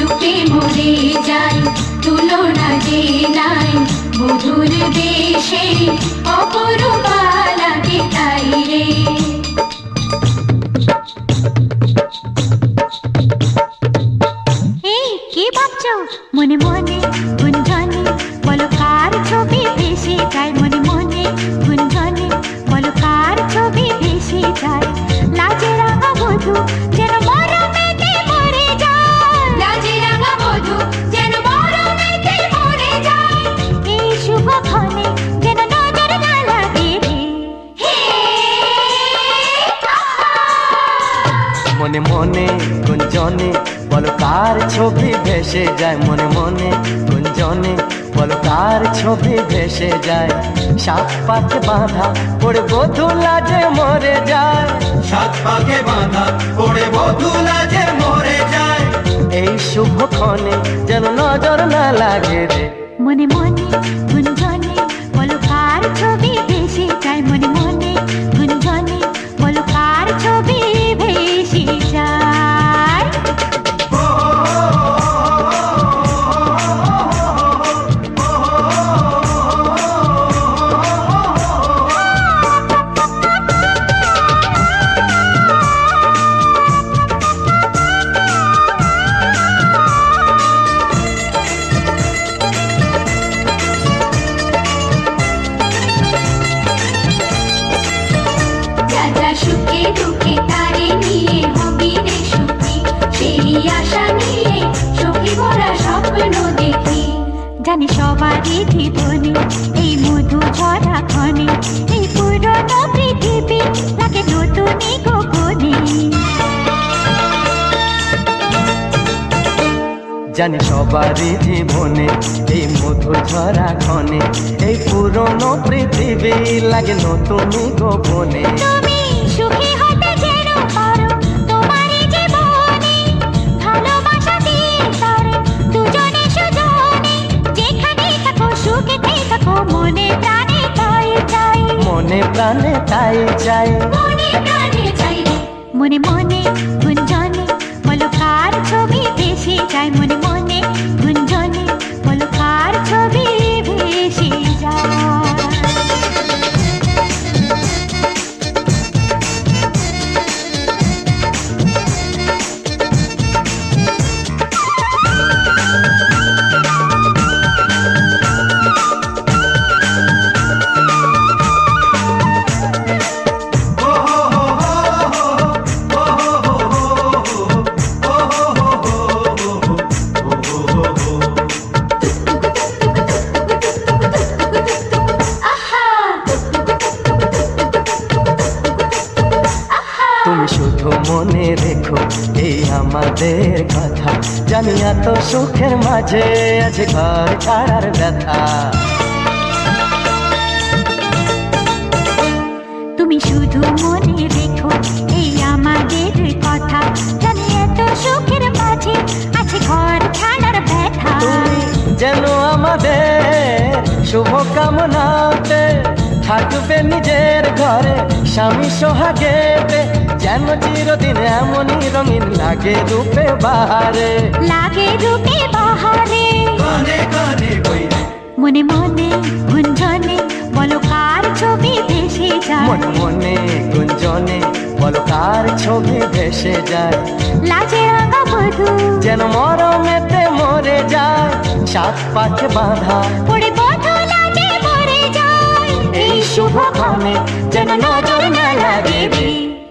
রূপে মরে যাই তুলনা যে নাই। মধুর দেশে অপরূপালাকে তাই রে। মনে মনে গুঞ্জনে বলো কার ছবি ভেসে যায়? মনে মনে গুঞ্জনে বলো কার ছবি ভেসে যায়? সাত পাকে বাঁধা পড়ে বধু লাজে মরে যায়। সাত পাকে বাঁধা পড়ে বধুলা যে মরে যায়। এই শুভ ক্ষণে যেন নজর না লাগে রে। মনে মনে জানি সবারই জীবনে এই মধু ভরা ক্ষণে এই পুরনো পৃথিবী লাগে নতুনই গগনে জানি সবারই জীবনে এই মধুর ঝরা ক্ষণে এই পুরনো পৃথিবী লাগে নতুন গোপনে। তাই চাই মনে প্রাণে চাই রে মনে আমাদের কথা। জানি এত সুখের মাঝে আছে ঘর ছাড়ার ব্যথা। তুমি শুধু মনে রেখো এই আমাদের কথা। জানি এত সুখের মাঝে আছে ঘর ছাড়ার ব্যথা। যেন আমাদের শুভ কামনাতে থাকবে নিজের ঘরে স্বামী সোহাগেতে। যেন চিরদিন এমনই রঙিন লাগে রূপে বাহারে। লাগে রূপে বাহারে। মনে মনে গুঞ্জনে বলো কার ছবি ভেসে যায়। মনে মনে গুঞ্জনে বলো কার ছবি ভেসে যায়। লাজে রাঙা বধু যেন মরমেতে মরে যায়। সাত পাকে বাঁধা। পড়ে মরে যায় এই শুভ ক্ষণে যেন নজর না লাগে রে